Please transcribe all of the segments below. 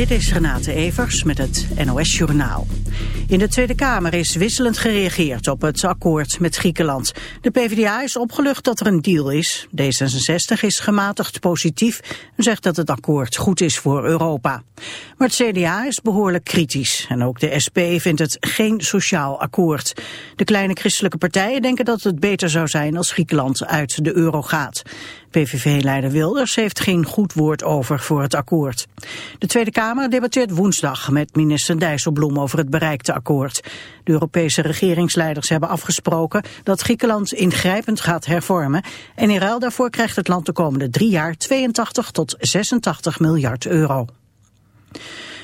Dit is Renate Evers met het NOS Journaal. In de Tweede Kamer is wisselend gereageerd op het akkoord met Griekenland. De PvdA is opgelucht dat er een deal is. D66 is gematigd positief en zegt dat het akkoord goed is voor Europa. Maar het CDA is behoorlijk kritisch. En ook de SP vindt het geen sociaal akkoord. De kleine christelijke partijen denken dat het beter zou zijn als Griekenland uit de euro gaat. PVV-leider Wilders heeft geen goed woord over voor het akkoord. De Tweede Kamer debatteert woensdag met minister Dijsselbloem over het bereikte akkoord. De Europese regeringsleiders hebben afgesproken dat Griekenland ingrijpend gaat hervormen. En in ruil daarvoor krijgt het land de komende drie jaar 82 tot 86 miljard euro.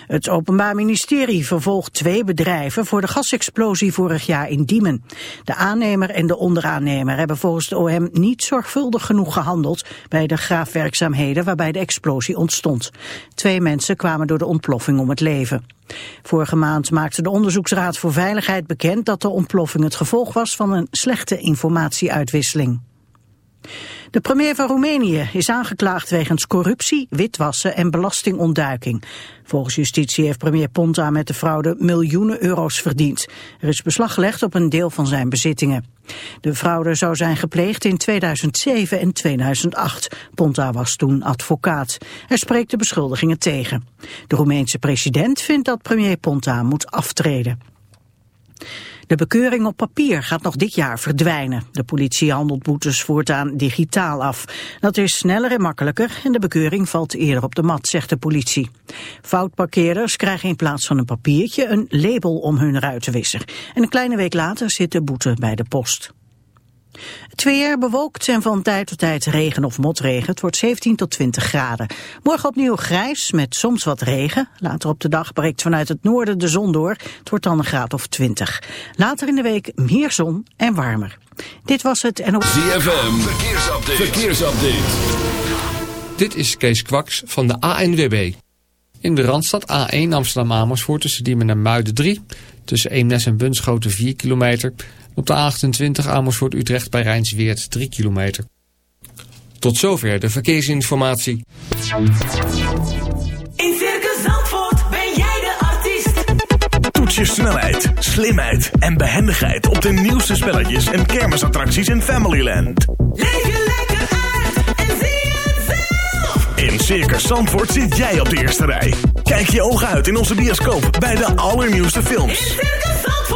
Het Openbaar Ministerie vervolgt twee bedrijven voor de gasexplosie vorig jaar in Diemen. De aannemer en de onderaannemer hebben volgens de OM niet zorgvuldig genoeg gehandeld bij de graafwerkzaamheden waarbij de explosie ontstond. Twee mensen kwamen door de ontploffing om het leven. Vorige maand maakte de Onderzoeksraad voor Veiligheid bekend dat de ontploffing het gevolg was van een slechte informatieuitwisseling. De premier van Roemenië is aangeklaagd wegens corruptie, witwassen en belastingontduiking. Volgens justitie heeft premier Ponta met de fraude miljoenen euro's verdiend. Er is beslag gelegd op een deel van zijn bezittingen. De fraude zou zijn gepleegd in 2007 en 2008. Ponta was toen advocaat. Hij spreekt de beschuldigingen tegen. De Roemeense president vindt dat premier Ponta moet aftreden. De bekeuring op papier gaat nog dit jaar verdwijnen. De politie handelt boetes voortaan digitaal af. Dat is sneller en makkelijker en de bekeuring valt eerder op de mat, zegt de politie. Foutparkeerders krijgen in plaats van een papiertje een label om hun ruitenwisser. En een kleine week later zit de boete bij de post. Het weer bewolkt en van tijd tot tijd regen of motregen. Het wordt 17 tot 20 graden. Morgen opnieuw grijs met soms wat regen. Later op de dag breekt vanuit het noorden de zon door. Het wordt dan een graad of 20. Later in de week meer zon en warmer. Dit was het en op... ZFM, verkeersupdate. verkeersupdate. Dit is Kees Kwaks van de ANWB. In de Randstad A1 Amsterdam-Amersfoort tussen Diemen en Muiden 3. Tussen Eemnes en Bunschoten 4 kilometer... Op de A28 Amersfoort-Utrecht bij Rijnsweert 3 kilometer. Tot zover de verkeersinformatie. In Circus Zandvoort ben jij de artiest. Toets je snelheid, slimheid en behendigheid op de nieuwste spelletjes en kermisattracties in Familyland. Leef je lekker uit en zie het zelf. In Circus Zandvoort zit jij op de eerste rij. Kijk je ogen uit in onze bioscoop bij de allernieuwste In films. Circus Zandvoort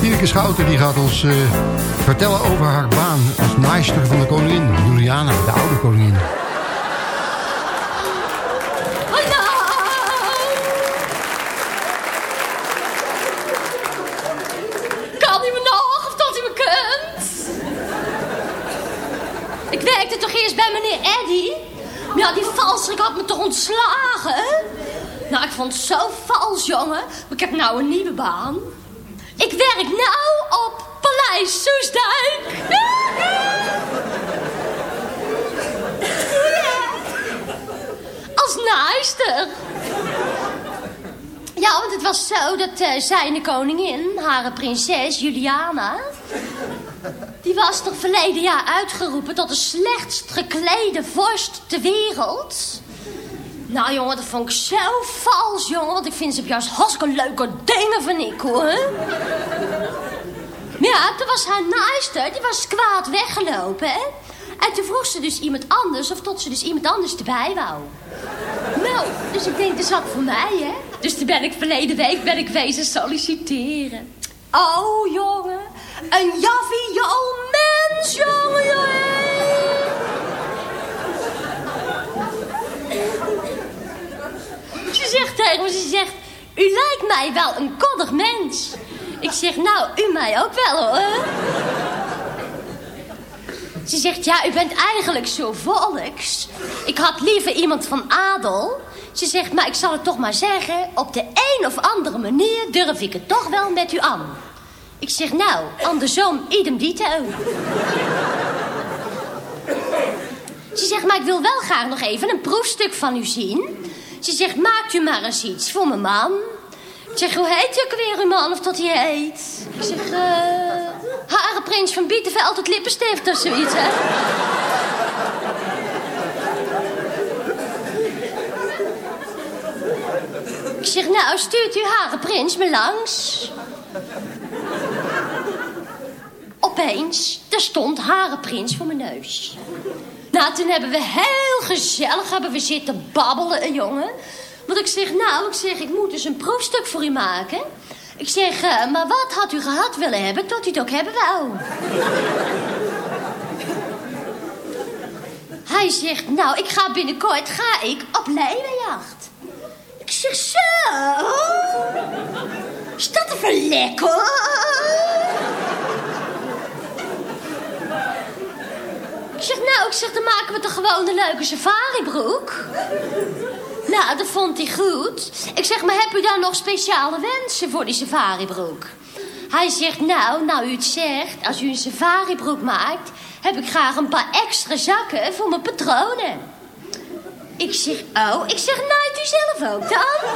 Tineke Schouten die gaat ons eh, vertellen over haar baan als naaister van de koningin. Juliana, de oude koningin. Ik werkte toch eerst bij meneer Eddy? Ja, die valsrik had me toch ontslagen, hè? Nou, ik vond het zo vals, jongen. Maar ik heb nou een nieuwe baan. Ik werk nou op Paleis Soesdijk. Als naaister. Ja, want het was zo dat eh, zij de koningin, haar prinses Juliana die was toch verleden jaar uitgeroepen tot de slechtst geklede vorst ter wereld... Nou, jongen, dat vond ik zo vals, jongen. Want ik vind ze juist hartstikke leuke dingen van ik, hoor. Ja, toen was haar naaister, die was kwaad weggelopen, hè. En toen vroeg ze dus iemand anders, of tot ze dus iemand anders erbij wou. Nou, dus ik denk, dat is voor mij, hè. Dus toen ben ik verleden week ben ik wezen solliciteren. Oh, jongen. Een jovial mens, jongen. Ze zegt tegen me, ze zegt... U lijkt mij wel een koddig mens. Ik zeg, nou, u mij ook wel, hoor. Ze zegt, ja, u bent eigenlijk zo volks. Ik had liever iemand van adel. Ze zegt, maar ik zal het toch maar zeggen... op de een of andere manier durf ik het toch wel met u aan. Ik zeg, nou, andersom, idem dito. Ze zegt, maar ik wil wel graag nog even een proefstuk van u zien. Ze zegt, maakt u maar eens iets voor mijn man. Ik zeg, hoe heet u ook weer uw man of dat hij heet? Ik zeg, eh... Harenprins van Bietenveld het lippenstift of zoiets, hè? Ik zeg, nou, stuurt u Harenprins me langs. Opeens, er stond Harenprins voor mijn neus. Nou, toen hebben we heel gezellig hebben we zitten babbelen, een jongen. Want ik zeg, nou, ik zeg, ik moet dus een proefstuk voor u maken. Ik zeg, uh, maar wat had u gehad willen hebben tot u het ook hebben wou? Hij zegt, nou, ik ga binnenkort ga ik op leeuwenjacht. Ik zeg, zo. Is dat even lekker? Ik zeg, nou, ik zeg, dan maken we toch gewoon een leuke safaribroek? Nou, dat vond hij goed. Ik zeg, maar heb u dan nog speciale wensen voor die safaribroek? Hij zegt, nou, nou u het zegt, als u een safaribroek maakt... heb ik graag een paar extra zakken voor mijn patronen. Ik zeg, oh, ik zeg, naait u zelf ook dan?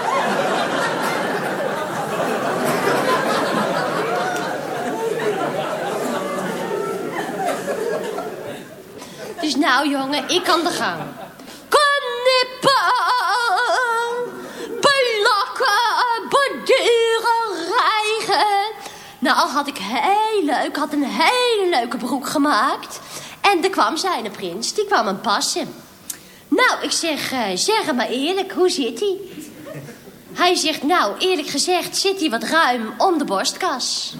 Dus nou, jongen, ik kan de gang. Knippen, belakken, borduren, rijgen. Nou, had ik heel leuk, had een hele leuke broek gemaakt. En er kwam zijn prins, die kwam hem passen. Nou, ik zeg, uh, zeg maar eerlijk, hoe zit hij? Hij zegt, nou, eerlijk gezegd zit hij wat ruim om de borstkas.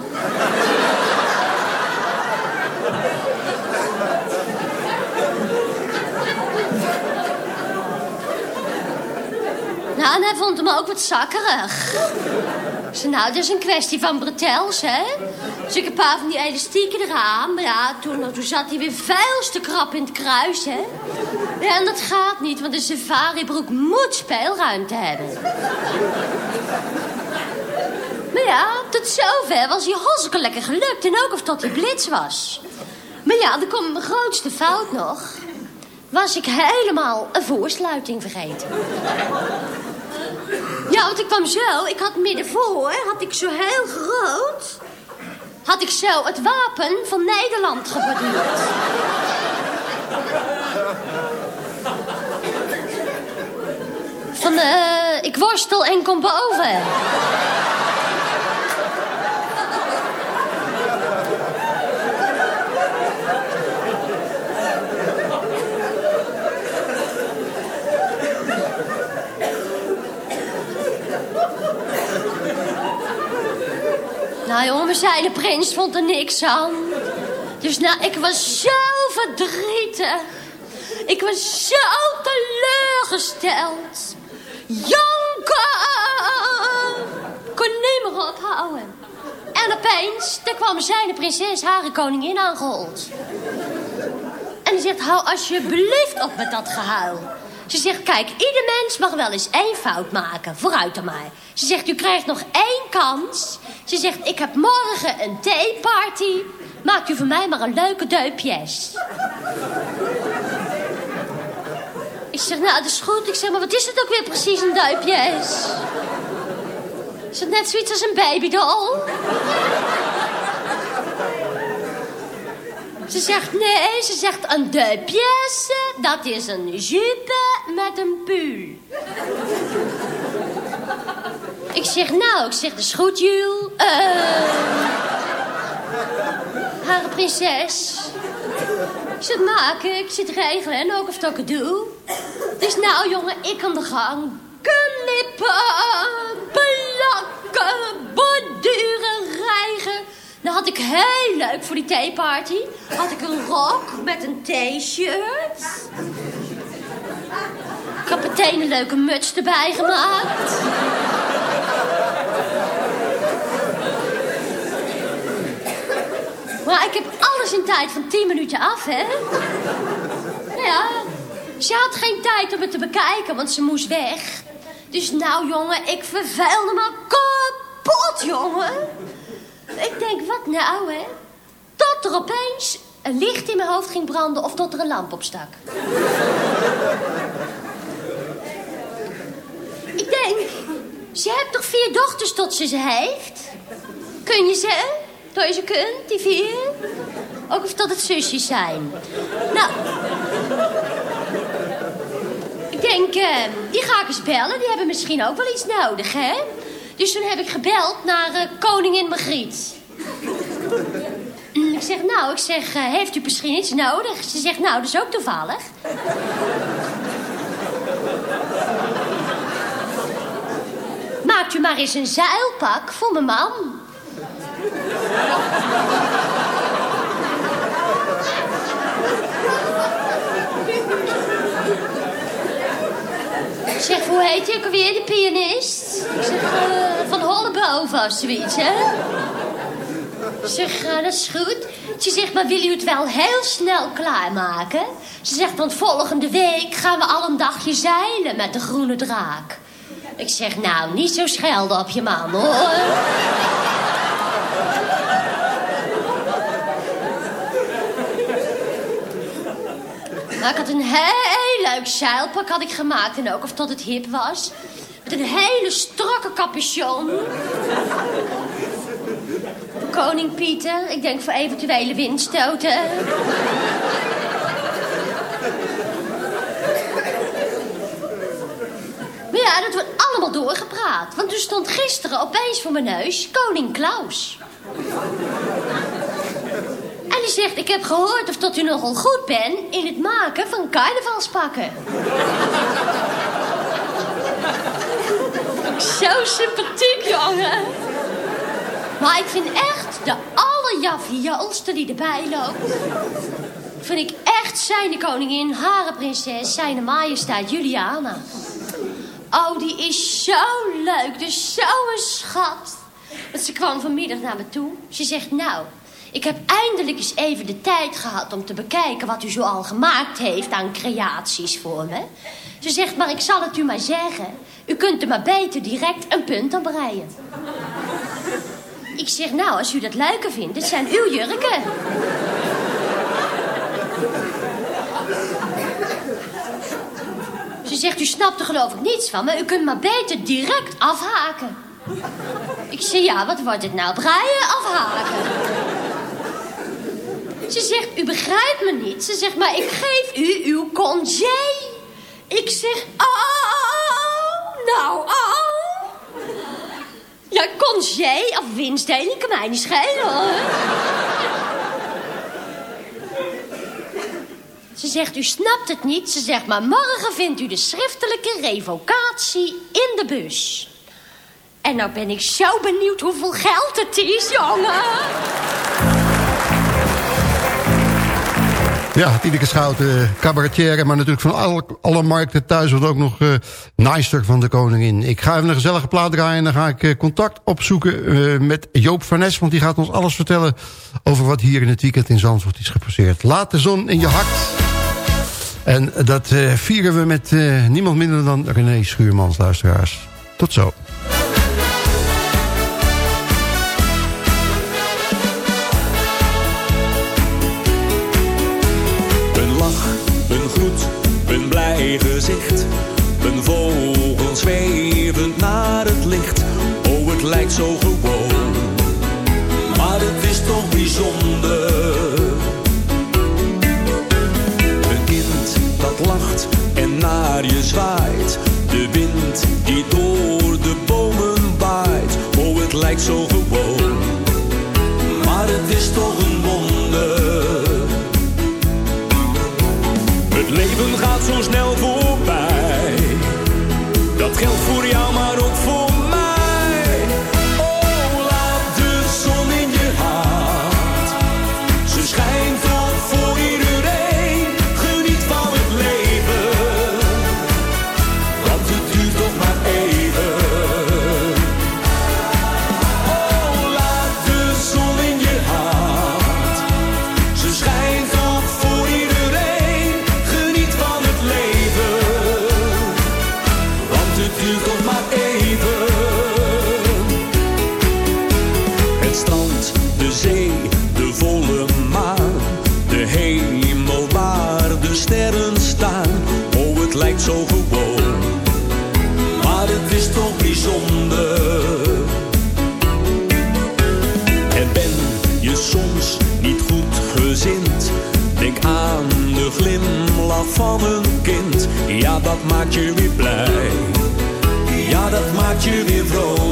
Nou, en hij vond hem ook wat zakkerig. Zei, nou, dat is een kwestie van bretels, hè? Dus ik een paar van die elastieken eraan. Maar ja, toen, toen zat hij weer veel te krap in het kruis, hè? Ja, en dat gaat niet, want een safaribroek moet speelruimte hebben. Maar ja, tot zover was hij hartstikke lekker gelukt. En ook of tot hij blitz was. Maar ja, er komt mijn grootste fout nog. Was ik helemaal een voorsluiting vergeten. Ja, want ik kwam zo. Ik had middenvoor, had ik zo heel groot... had ik zo het wapen van Nederland geborduurd. Van, eh, ik worstel en kom boven. Nou jongen, zei de prins vond er niks aan. Dus nou, ik was zo verdrietig. Ik was zo teleurgesteld. Janken! Kon niet meer ophouden. En opeens, daar kwam zijn prinses haar koningin aangehold. En die zegt, hou alsjeblieft op met dat gehuil. Ze zegt, kijk, ieder mens mag wel eens één fout maken. Vooruit dan maar. Ze zegt, u krijgt nog één kans. Ze zegt, ik heb morgen een theeparty. Maakt u voor mij maar een leuke deux pièces. Ik zeg, nou, dat is goed. Ik zeg, maar wat is het ook weer precies, een duipjes? Is het net zoiets als een babydoll? Ze zegt, nee, ze zegt, een duipjes, dat is een jupe met een pull. Ik zeg, nou, ik zeg, dat is goed, Jules. Hare prinses. Ik zit maken, ik zit regelen en ook of dat ik het doe. Dus nou, jongen, ik aan de gang. Knippen, plakken, borduren, rijgen. Nou had ik heel leuk voor die theeparty. Had ik een rok met een t-shirt. Ik heb meteen een leuke muts erbij gemaakt. Maar ik heb alles in tijd van 10 minuten af, hè? Ja, ze had geen tijd om het te bekijken, want ze moest weg. Dus nou, jongen, ik verveelde me kapot, jongen. Ik denk, wat nou, hè? Tot er opeens een licht in mijn hoofd ging branden of tot er een lamp opstak. ik denk, ze heeft toch vier dochters tot ze ze heeft? Kun je ze? Door ze kunt, die vier? Ook of dat het zusjes zijn. Nou, ik denk, eh, die ga ik eens bellen. Die hebben misschien ook wel iets nodig, hè? Dus toen heb ik gebeld naar eh, koningin Margriet. Ik zeg, nou, ik zeg, eh, heeft u misschien iets nodig? Ze zegt, nou, dat is ook toevallig. Maakt u maar eens een zeilpak voor mijn man. Zeg, hoe heet je ook alweer, de pianist? Ik zeg, eh, van Holleboven of zoiets, hè? Ik zeg, eh, dat is goed. Ze zegt, maar wil u het wel heel snel klaarmaken? Ze zegt, want volgende week gaan we al een dagje zeilen met de groene draak. Ik zeg, nou, niet zo schelden op je man, hoor. Maar ik had een heel leuk zeilpak had ik gemaakt. En ook of dat het hip was. Met een hele strakke capuchon. Koning Pieter. Ik denk voor eventuele windstoten. Maar ja, dat wordt allemaal doorgepraat. Want er stond gisteren opeens voor mijn neus koning Klaus. Die zegt, ik heb gehoord of dat u nogal goed bent in het maken van carnavalspakken. Zo sympathiek, jongen. Maar ik vind echt de allerjaffialste die erbij loopt... vind ik echt zijn koningin, hare prinses, zijn majesteit Juliana. Oh, die is zo leuk, dus zo'n schat. Want ze kwam vanmiddag naar me toe. Ze zegt, nou, ik heb eindelijk eens even de tijd gehad om te bekijken wat u zo al gemaakt heeft aan creaties voor me. Ze zegt, maar ik zal het u maar zeggen. U kunt er maar beter direct een punt aan breien. Ik zeg, nou, als u dat leuker vindt, dit zijn uw jurken. Ze zegt, u snapt er geloof ik niets van, maar u kunt maar beter direct afhaken. Ik zeg, ja, wat wordt het nou? Breien, afhaken? Ze zegt, u begrijpt me niet. Ze zegt, maar ik geef u uw congé. Ik zeg, oh, nou, oh. Ja, congé of winstdeling kan mij niet schelen. Ze zegt, u snapt het niet. Ze zegt, maar morgen vindt u de schriftelijke revocatie in de bus. En nou ben ik zo benieuwd hoeveel geld het is, jongen. Ja, Tineke Schouten, cabaretier, maar natuurlijk van alle, alle markten thuis... wordt ook nog uh, van de koningin. Ik ga even een gezellige plaat draaien en dan ga ik uh, contact opzoeken uh, met Joop van Nes... want die gaat ons alles vertellen over wat hier in het weekend in Zandvoort is gepasseerd. Laat de zon in je hart. En dat vieren we met niemand minder dan René Schuurmans, luisteraars. Tot zo. Gezicht dat maakt je weer blij. Ja, dat maakt je weer vrolijk.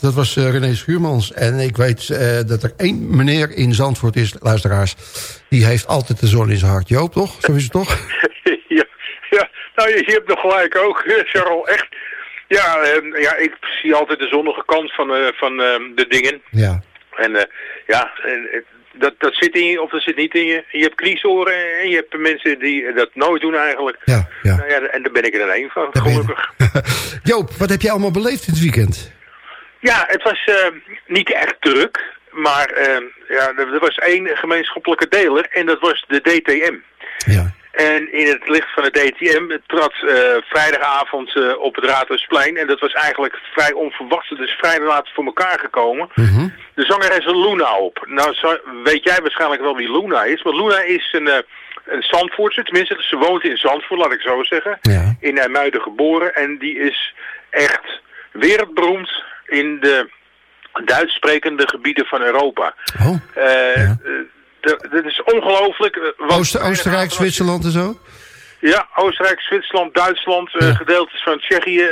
Dat was eh, René Schuurmans. En ik weet eh, dat er één meneer in Zandvoort is, luisteraars... die heeft altijd de zon in zijn hart. Joop, toch? Zo is het toch? ja, ja, nou je, je hebt nog gelijk ook, Charles, echt. Ja, eh, ja, ik zie altijd de zonnige kant van, eh, van eh, de dingen. Ja. En ja, en, dat, dat zit in je of dat zit niet in je. Je hebt kriesoren en je hebt mensen die dat nooit doen eigenlijk. Ja, ja. Nou ja, en daar ben ik er dan één van, gelukkig. Joop, wat heb je allemaal beleefd dit weekend? Ja, het was eh, niet echt druk, maar eh, ja, er, was één gemeenschappelijke deler en dat was de DTM. Ja. En in het licht van de DTM trad eh, vrijdagavond op het Raadhuisplein. En dat was eigenlijk vrij onverwachts. Het is vrij laat voor elkaar gekomen. Mhm. De zangeres Luna op. Nou zo- weet jij waarschijnlijk wel wie Luna is. Maar Luna is een, een Zandvoortse. Tenminste, ze woont in Zandvoort, laat ik zo zeggen. Ja. In IJmuiden geboren. En die is echt wereldberoemd in de Duits sprekende gebieden van Europa. Oh. Eh, Ja. eh, dat is ongelooflijk. eh, Ooster, Oostenrijk, Zwitserland en zo? ja, Oostenrijk, Zwitserland, Duitsland, Ja. gedeeltes van Tsjechië.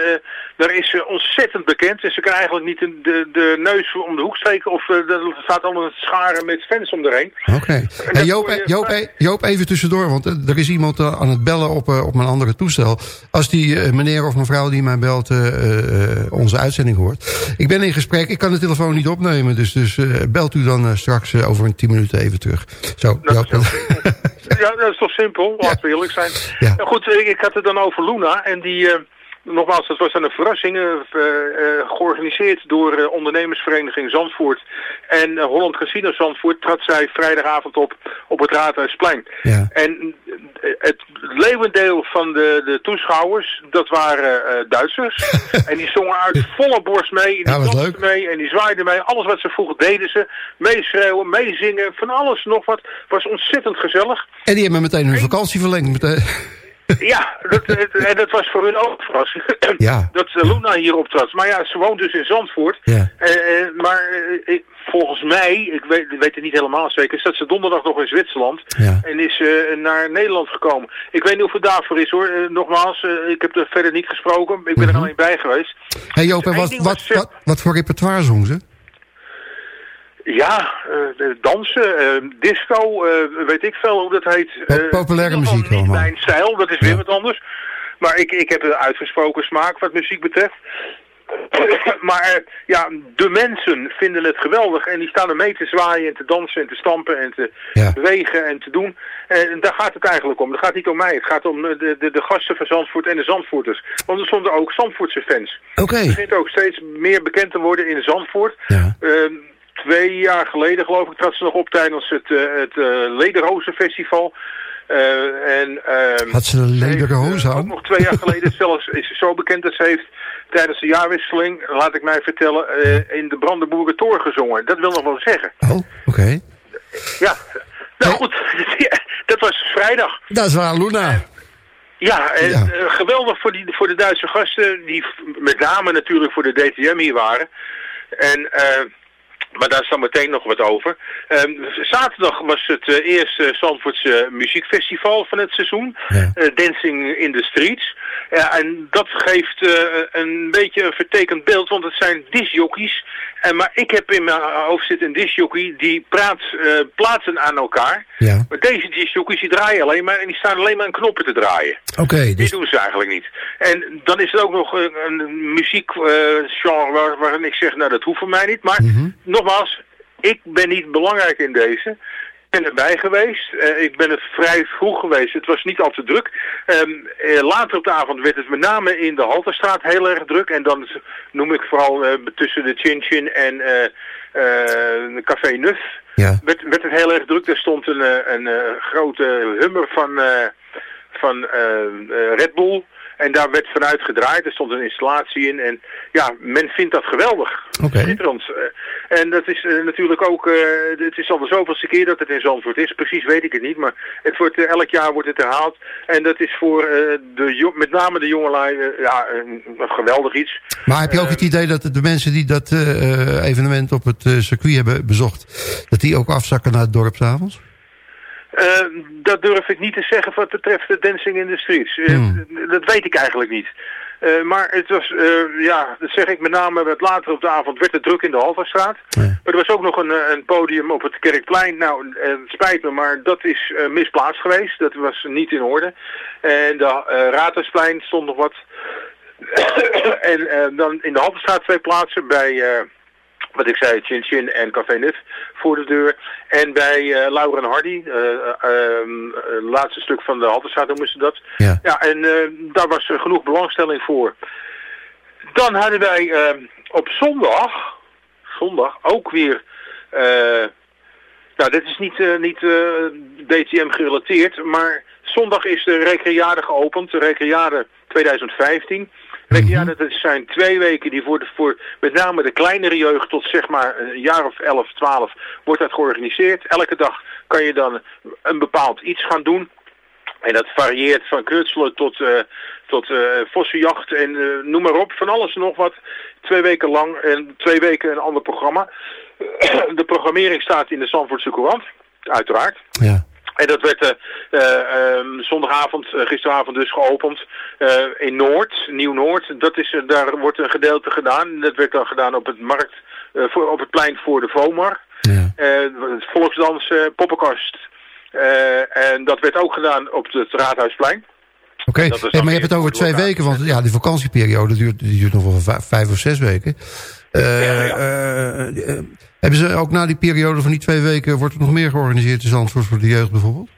Eh, daar is ze ontzettend bekend. En ze kan eigenlijk niet de, de, de neus om de hoek steken. Of eh, er staat allemaal een scharen met fans om erheen. Oké. Hey, dat Joop, je Joop, vaak. Joop, even tussendoor, want eh, er is iemand eh, aan het bellen op, eh, op mijn andere toestel. Als die eh, meneer of mevrouw die mij belt eh, eh, onze uitzending hoort. Ik ben in gesprek, ik kan de telefoon niet opnemen. Dus, dus eh, belt u dan eh, straks eh, over een tien minuten even terug. Zo, Dat Joop. ja, dat is toch simpel? Laten we eerlijk zijn. Ja. Goed, eh, ik had het dan over Luna. En die, eh, nogmaals, dat was dan een verrassing. eh, eh, eh, georganiseerd door ondernemersvereniging Zandvoort. En Holland Casino Zandvoort trad zij vrijdagavond op op het Raadhuisplein. Ja. En het leeuwendeel van de, de toeschouwers, dat waren Duitsers. en die zongen uit volle borst mee, en die Ja, mee en die zwaaiden mee. Alles wat ze vroegen deden ze. Meeschreeuwen, meezingen, van alles nog wat. was ontzettend gezellig. En die hebben meteen hun vakantie verlengd. Meteen. Ja, dat, het- en dat was voor hun ook verrassing. Ja. Dat eh, Luna hier optrad. Maar ja, ze woont dus in Zandvoort. Ja. Eh, eh, maar eh, volgens mij, ik weet, weet het niet helemaal zeker, staat ze donderdag nog in Zwitserland. Ja. En is eh, naar Nederland gekomen. Ik weet niet of het daarvoor is hoor. Eh, nogmaals, eh, ik heb er verder niet gesproken. Ik ben Mhm. er alleen bij geweest. Hey Joop, en Eén wat, wat, eh, wat, wat voor repertoire zong ze? Ja, eh, de dansen, eh, disco, eh, weet ik veel hoe dat heet. Po- Eh, populaire muziek Niet allemaal. mijn stijl, dat is weer Ja. wat anders. Maar ik, ik heb een uitgesproken smaak wat muziek betreft. maar eh, ja, de mensen vinden het geweldig en die staan er mee te zwaaien en te dansen en te stampen en te Ja. bewegen en te doen. En daar gaat het eigenlijk om. Het gaat niet om mij. Het gaat om eh, de, de, de gasten van Zandvoort en de Zandvoorters. Want er stonden ook Zandvoortse fans. Oké. Het begint ook steeds meer bekend te worden in Zandvoort. Ja. Ehm, twee jaar geleden geloof ik trad ze nog op tijdens het, eh het eh, Lederhozenfestival. Eh, en, ehm, Had ze een lederen hoos Ook aan? nog twee jaar geleden zelfs is ze zo bekend dat ze heeft tijdens de jaarwisseling, laat ik mij vertellen, in de Brandenburger Tor gezongen. Dat wil nog wel zeggen. Oh, oké. Ja, nou goed, dat was vrijdag. Dat is waar, Luna. Ja, en, Ja. geweldig voor, die, voor de Duitse gasten, die met name natuurlijk voor de DTM hier waren. En, eh, maar daar is dan meteen nog wat over. Ehm, zaterdag was het eh, eerste Zandvoortse muziekfestival van het seizoen. Ja. Eh, Dancing in the Streets. Ja, en dat geeft eh, een beetje een vertekend beeld, want het zijn discjockeys. En, maar ik heb in mijn hoofd zitten een discjockey die praat eh, plaatsen aan elkaar. Ja. Maar deze discjockeys die draaien alleen maar en die staan alleen maar aan knoppen te draaien. Oké, Die dus... doen ze eigenlijk niet. En dan is er ook nog een, een muziekgenre waar, waarin ik zeg, nou dat hoeft voor mij niet. Maar Mhm. nogmaals, ik ben niet belangrijk in deze. Ik ben erbij geweest. Eh, ik ben er vrij vroeg geweest. Het was niet al te druk. Ehm, eh, later op de avond werd het met name in de Halterstraat heel erg druk. En dan noem ik vooral eh, tussen de Chin Chin en Café Nuf. Ja. Werd, werd het heel erg druk. Er stond een, een, grote hummer van, van Red Bull. En daar werd vanuit gedraaid. Er stond een installatie in. En ja, men vindt dat geweldig. Oké. Schitterend. Eh, En dat is eh, natuurlijk ook, eh, het is al de zoveelste keer dat het in Zandvoort is. Precies weet ik het niet, maar het wordt, elk jaar wordt het herhaald. En dat is voor de, met name de jongelui ja, een, een geweldig iets. Maar heb je ook het idee dat de mensen die dat evenement op het circuit hebben bezocht... dat die ook afzakken naar het dorp s'avonds? Eh, dat durf ik niet te zeggen wat betreft de Dancing in the Streets. Eh, Hmm. Dat weet ik eigenlijk niet. Eh, maar het was, ja, dat zeg ik met name, wat later op de avond werd het druk in de Halterstraat. Ja. Maar er was ook nog een, een podium op het Kerkplein. Nou, het spijt me, maar dat is misplaatst geweest. Dat was niet in orde. En de Raadhuisplein stond nog wat. en dan in de Halterstraat twee plaatsen bij... wat ik zei, Chin Chin en Café Nuf voor de deur. En bij eh Laura en Hardy, eh, eh, ehm, het laatste stuk van de Halterstraat noemen ze dat. Ja. Ja, en daar was er genoeg belangstelling voor. Dan hadden wij eh, op zondag, zondag ook weer, nou dit is niet, niet DTM gerelateerd, maar zondag is de Recreade geopend, de Recreade 2015. Recreade, dat zijn twee weken die voor, de, voor met name de kleinere jeugd tot zeg maar een jaar of 11, 12 wordt dat georganiseerd. Elke dag kan je dan een bepaald iets gaan doen. En dat varieert van knutselen tot, eh tot eh vossenjacht en eh, noem maar op. Van alles en nog wat. Twee weken lang en twee weken een ander programma. De programmering staat in de Zandvoortse Courant, uiteraard. Ja. En dat werd eh, eh, ehm, zondagavond, eh, gisteravond dus geopend in Noord, Nieuw-Noord. Dat is, daar wordt een gedeelte gedaan. Dat werd dan gedaan op het markt, voor, op het plein voor de Vomar. Ja. Het volksdans, poppenkast. En dat werd ook gedaan op het Raadhuisplein. Oké, Hey, maar je hebt het over twee weken, want ja, die vakantieperiode duurt, die duurt nog wel vijf of zes weken. Eh, Ja, ja. eh, eh, hebben ze ook na die periode van die twee weken, wordt er nog meer georganiseerd in Zandvoort voor de jeugd bijvoorbeeld?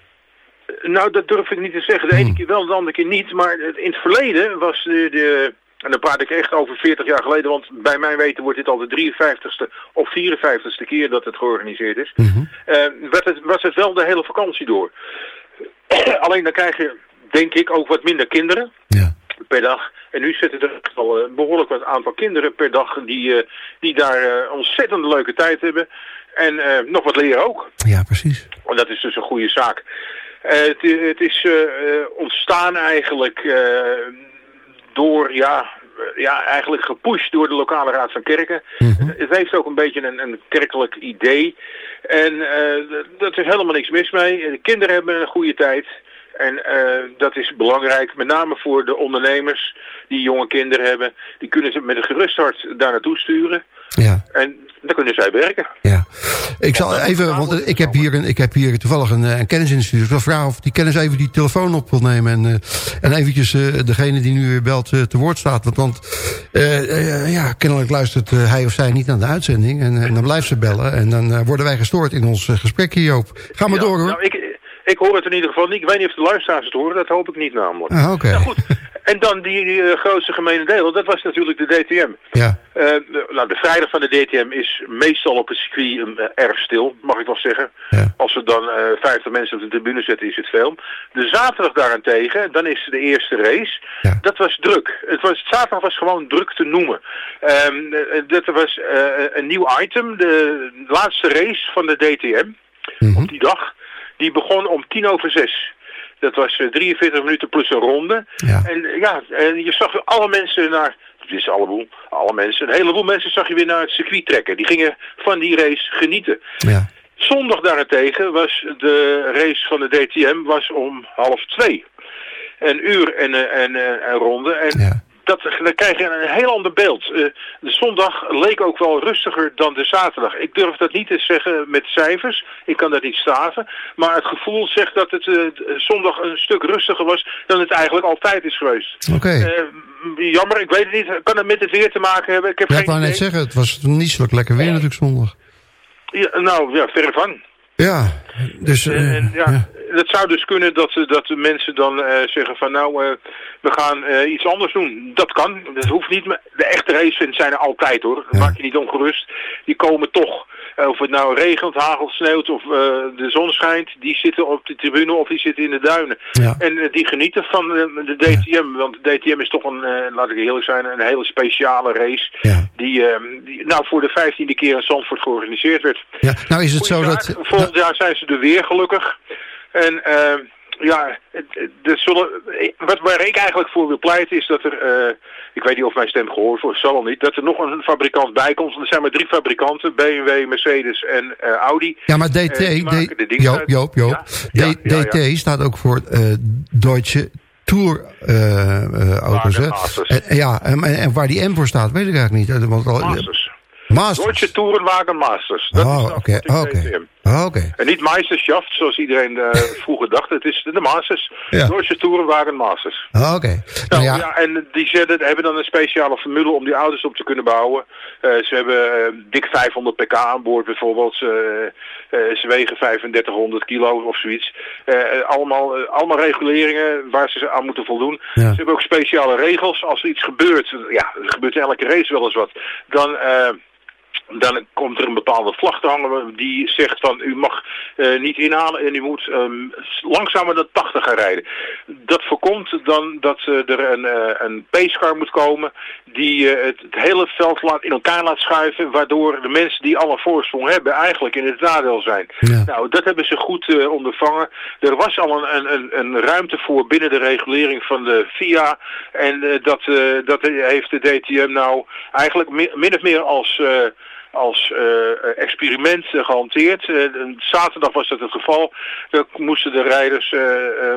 Nou, dat durf ik niet te zeggen. De ene keer wel, de andere keer niet. Maar in het verleden was de, de... En dan praat ik echt over 40 jaar geleden, want bij mijn weten wordt dit al de 53ste of 54ste keer dat het georganiseerd is. Mhm. Werd het, was het wel de hele vakantie door. Alleen dan krijg je, denk ik, ook wat minder kinderen Ja. Per dag. En nu zitten er al een behoorlijk wat aantal kinderen per dag die, eh, die daar eh, ontzettend leuke tijd hebben. En eh, nog wat leren ook. Ja, precies. En dat is dus een goede zaak. Eh, het, het is eh, eh, ontstaan eigenlijk eh, door, ja, eh, ja, eigenlijk gepusht door de lokale raad van kerken. Het, het heeft ook een beetje een, een kerkelijk idee. En eh, d- dat is helemaal niks mis mee. De kinderen hebben een goede tijd. En eh, dat is belangrijk, met name voor de ondernemers die jonge kinderen hebben. Die kunnen ze met een gerust hart daar naartoe sturen. Ja. En dan kunnen zij werken. Ja. Ik zal even, want ik heb hier, een, ik heb hier toevallig een, eh, een kennis in de studio. Ik wil vragen of die kennis even die telefoon op wil nemen. En, eh, en eventjes degene die nu belt eh, te woord staat. Want, want ja, kennelijk luistert hij of zij niet naar de uitzending. En, en dan blijft ze bellen. En dan worden wij gestoord in ons gesprek hier, Joop. Ga maar Ja, door, hoor. Nou, ik, ik hoor het in ieder geval niet. Ik weet niet of de luisteraars het horen. Dat hoop ik niet namelijk. Ah, oké. Nou goed. En dan die, die, eh, grootste gemene deel. Dat was natuurlijk de DTM. Ja. Eh, de, nou, de vrijdag van de DTM is meestal op het circuit eh, erg stil, mag ik wel zeggen. Ja. Als we dan eh 50 mensen op de tribune zetten, is het veel. De zaterdag daarentegen, dan is de eerste race. Ja. Dat was druk. Het was, zaterdag was gewoon druk te noemen. Ehm, eh, dat was een nieuw item. De laatste race van de DTM Mhm. op die dag. Die begon om tien over zes. Dat was eh, 43 minuten plus een ronde. Ja. En eh, ja, en je zag alle mensen naar... Het is alleboel, alle mensen. Een heleboel mensen zag je weer naar het circuit trekken. Die gingen van die race genieten. Ja. Zondag daarentegen was de race van de DTM was om half twee. Een uur en, eh, en, eh, een ronde. En Ja. Dat, dan krijg je een heel ander beeld. Eh, de zondag leek ook wel rustiger dan de zaterdag. Ik durf dat niet te zeggen met cijfers. Ik kan dat niet staven. Maar het gevoel zegt dat het eh, zondag een stuk rustiger was dan het eigenlijk altijd is geweest. Oké. Eh, jammer, ik weet het niet. Kan het met het weer te maken hebben? Ik heb Ja, geen ik wou net zeggen, het was niet zo lekker weer natuurlijk zondag. Ja, nou ja, verre van. Ja, dus... En, ja, ja. Het zou dus kunnen dat, eh, dat de mensen dan eh, zeggen van nou, eh, we gaan iets anders doen. Dat kan, dat hoeft niet. maar De echte racefans zijn er altijd hoor. Ja. Maak je niet ongerust. Die komen toch. Of het nou regent, hagelt, sneeuwt of de zon schijnt. Die zitten op de tribune of die zitten in de duinen. Ja. En die genieten van de DTM. Want de DTM is toch een, laat ik eerlijk zijn, een hele speciale race. Ja. Die, die nou voor de vijftiende keer in Zandvoort georganiseerd werd. ja, nou is het zo dat... Volgend jaar zijn ze er weer gelukkig. En eh, ja, er zullen, wat, waar ik eigenlijk voor wil pleiten is dat er, eh, ik weet niet of mijn stem gehoord wordt, zal al niet, dat er nog een fabrikant bij komt. Want er zijn maar drie fabrikanten, BMW, Mercedes en eh, Audi. Ja, maar DT, dingen Joop. Joop, Joop. Ja, D- ja, DT ja. staat ook voor eh Deutsche Tour auto's. hè? Wagenmasters. En, ja, en, en waar die M voor staat, weet ik eigenlijk niet. Want al, Masters. Masters. Deutsche Tourenwagen Masters. Dat is Oh, oké, oké. Oh, Oké. En niet Meisterschaft, zoals iedereen eh, vroeger dacht. Het is de Masters. Ja. Deutsche Tourenwagen Masters. Oh, Oké. Nou Nou, ja, ja. en die zetten, hebben dan een speciale formule om die auto's op te kunnen bouwen. Eh, ze hebben eh, dik 500 pk aan boord bijvoorbeeld. Ze, wegen 3500 kilo of zoiets. Allemaal, allemaal reguleringen waar ze aan moeten voldoen. Ja. Ze hebben ook speciale regels. Als er iets gebeurt, ja, er gebeurt in elke race wel eens wat. Dan... dan komt er een bepaalde vlag te hangen die zegt van u mag eh, niet inhalen en u moet ehm, langzamer dan 80 gaan rijden. Dat voorkomt dan dat eh, er een, eh, een pacecar moet komen die het, het hele veld laat, in elkaar laat schuiven, waardoor de mensen die alle voorsprong hebben eigenlijk in het nadeel zijn. Ja. Nou, dat hebben ze goed ondervangen. Er was al een, een, een, ruimte voor binnen de regulering van de FIA en dat, dat heeft de DTM nou eigenlijk mi- min of meer als... als eh, experiment eh, gehanteerd. Eh, zaterdag was dat het geval. Dan moesten de rijders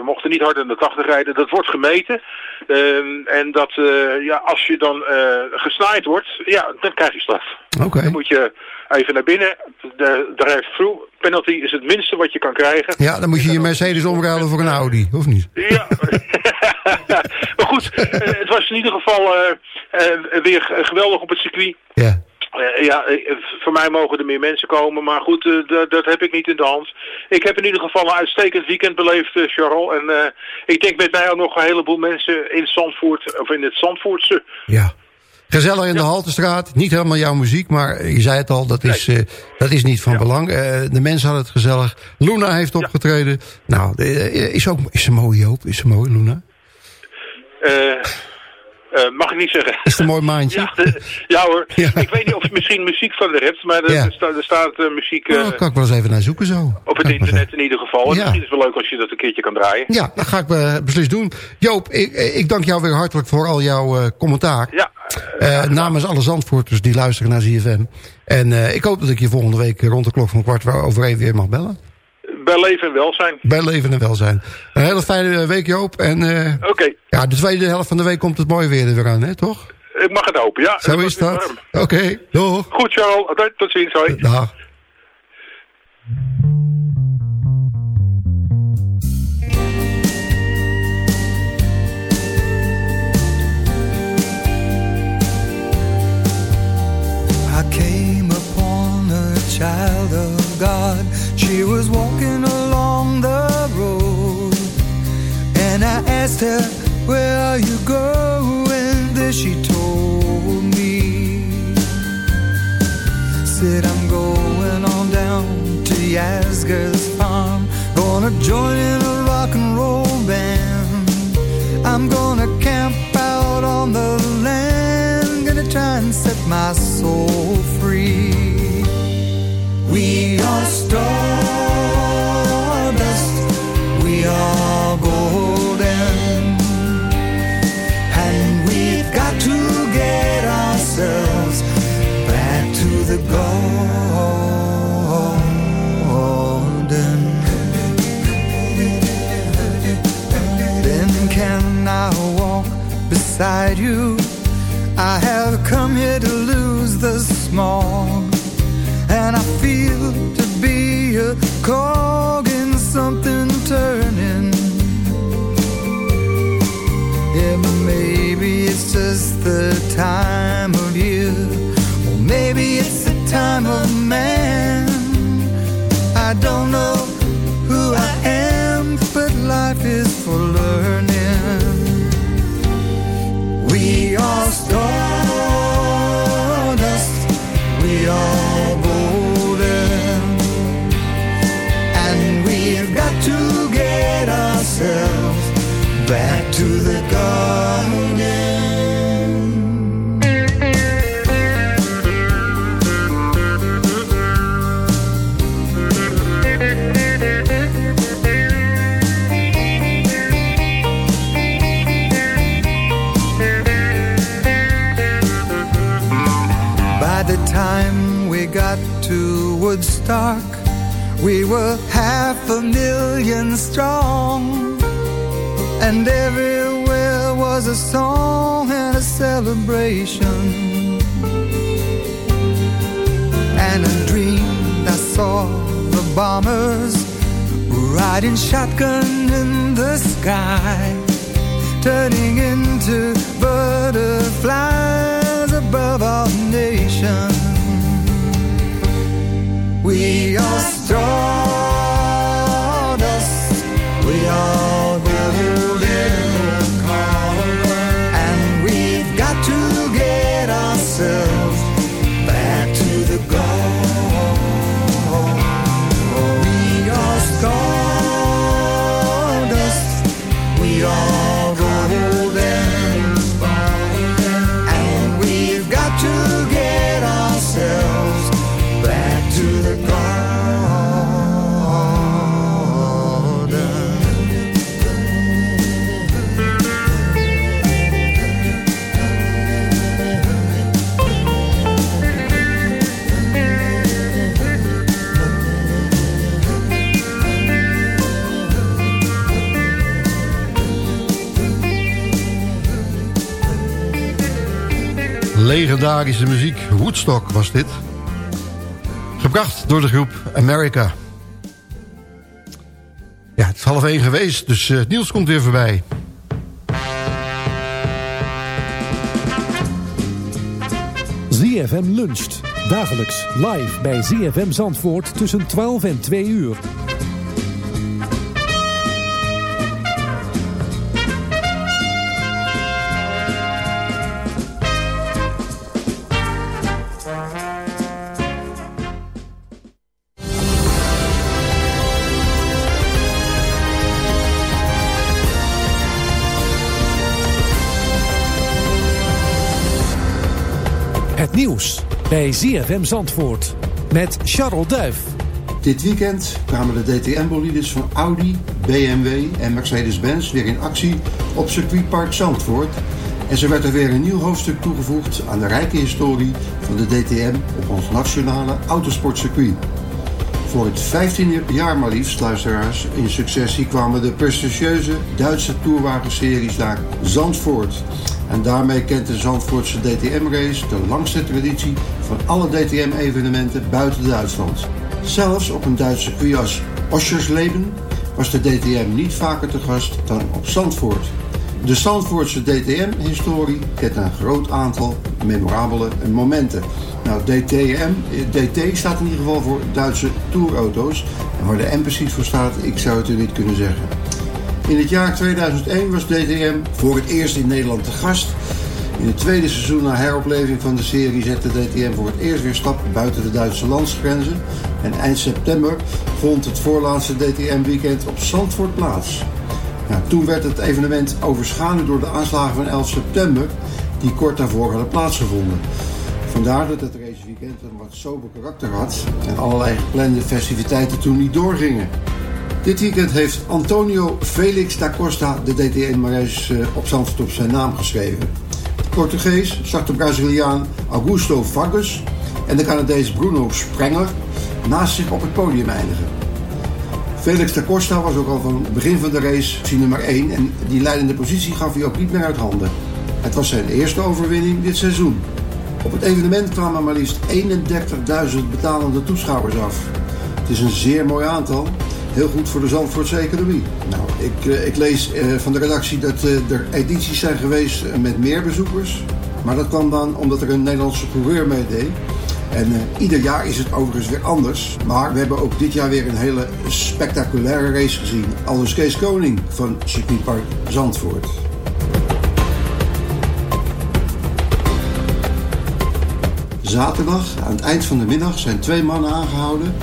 mochten niet harder dan de 80 rijden. Dat wordt gemeten. Ehm, en dat ja, als je dan gesnaaid wordt, ja, dan krijg je straf. oké. Dan moet je even naar binnen. De drive-through penalty is het minste wat je kan krijgen. Ja, dan moet je je Mercedes omruilen voor een Audi, of niet? Ja. maar goed, het was in ieder geval weer geweldig op het circuit. Ja. Eh, ja, eh, voor mij mogen er meer mensen komen, maar goed, eh, dat- heb ik niet in de hand. Ik heb in ieder geval een uitstekend weekend beleefd, Charles. En ik denk met mij ook nog een heleboel mensen in Zandvoort, of in het Zandvoortse. Ja. Gezellig in de Haltestraat. Niet helemaal jouw muziek, maar je zei het al, dat is, dat is niet van belang. De mensen hadden het gezellig. Luna heeft opgetreden. Nou, is, ook, is ze mooi, Joop? Is ze mooi, Luna? Eh, eh, mag ik niet zeggen. Is het een mooi maandje? Ja, de- ja hoor. Ik weet niet of je misschien muziek van haar hebt, maar er, Ja. er sta- er staat eh, muziek eh, Oh, kan ik wel eens even naar zoeken zo. op het internet in ieder geval. En. Misschien is het wel leuk als je dat een keertje kan draaien. Ja, dat ga ik eh, beslist doen. Joop, ik, ik dank jou weer hartelijk voor al jouw eh, commentaar. Ja. Eh, namens alle Zandvoorters die luisteren naar ZFM. En eh, ik hoop dat ik je volgende week rond de klok van kwart over één weer mag bellen. Bij leven en welzijn. Bij leven en welzijn. Een hele fijne week Joop. En eh, Oké, ja, de tweede helft van de week komt het mooi weer er weer aan, hè, toch? ik mag het hopen. Ja, Zo is dat. Oké, doeg. Goed, Charles. Tot- Tot ziens. Hoi. Dag. I came upon a child of. She was walking along the road. And I asked her, Where are you going? This she told me. Said, I'm going on down to Yasgur's farm. Gonna join in a rock and roll band. I'm gonna camp out on the land. Gonna try and set my soul free. We are stardust. We are golden. And we've got to get ourselves back to the garden. Then can I walk beside you? I have come here to lose the smog. A cog in something turning. Yeah, but maybe it's just the time of year. Or maybe it's the time of man. I don't know who I am, but life is for learning. Woodstock, we were half a million strong. And everywhere was a song and a celebration. And I dreamed I saw the bombers riding shotgun in the sky, turning into butterflies above our nation. We are stardust, we are Legendarische muziek. Woodstock was dit. Gebracht door de groep America. Ja, het is half één geweest, dus eh, Niels komt weer voorbij. ZFM luncht. Dagelijks live bij ZFM Zandvoort tussen 12 en 2 uur. Bij ZFM Zandvoort met Charles Duif. Dit weekend kwamen de DTM-bolides van Audi, BMW en Mercedes-Benz weer in actie op circuitpark Zandvoort. En zo werd er weer een nieuw hoofdstuk toegevoegd aan de rijke historie van de DTM op ons nationale autosportcircuit. Voor het 15e jaar maar liefst, luisteraars, in successie kwamen de prestigieuze Duitse tourwagenseries naar Zandvoort. En daarmee kent de Zandvoortse DTM-race de langste traditie van alle DTM-evenementen buiten Duitsland. Zelfs op een Duitse circuit Oschersleben was de DTM niet vaker te gast dan op Zandvoort. De Zandvoortse DTM-historie kent een groot aantal memorabele momenten. Nou, DTM, DT staat in ieder geval voor Duitse tourauto's. En waar de M precies voor staat, ik zou het u niet kunnen zeggen. In het jaar 2001 was DTM voor het eerst in Nederland te gast. In het tweede seizoen na heropleving van de serie zette DTM voor het eerst weer stap buiten de Duitse landsgrenzen. En eind september vond het voorlaatste DTM-weekend op Zandvoort plaats. Nou, toen werd het evenement overschaduwd door de aanslagen van 11 september, die kort daarvoor hadden plaatsgevonden. Vandaar dat het raceweekend een wat sober karakter had en allerlei geplande festiviteiten toen niet doorgingen. Dit weekend heeft Antonio Felix da Costa de DTM-race eh, op Zandvoort zijn naam geschreven. Portugees zag de Braziliaan Augusto Vargas en de Canadees Bruno Sprenger naast zich op het podium eindigen. Felix da Costa was ook al van het begin van de race nummer 1 en die leidende positie gaf hij ook niet meer uit handen. Het was zijn eerste overwinning dit seizoen. Op het evenement kwamen maar liefst 31.000 betalende toeschouwers af. Het is een zeer mooi aantal. Heel goed voor de Zandvoortse economie. Nou, ik, eh, ik lees eh, van de redactie dat eh, er edities zijn geweest met meer bezoekers. Maar dat kwam dan omdat er een Nederlandse coureur meedeed. En ieder jaar is het overigens weer anders. Maar we hebben ook dit jaar weer een hele spectaculaire race gezien. Aldus Kees Koning van circuitpark Zandvoort. Zaterdag, aan het eind van de middag, zijn twee mannen aangehouden...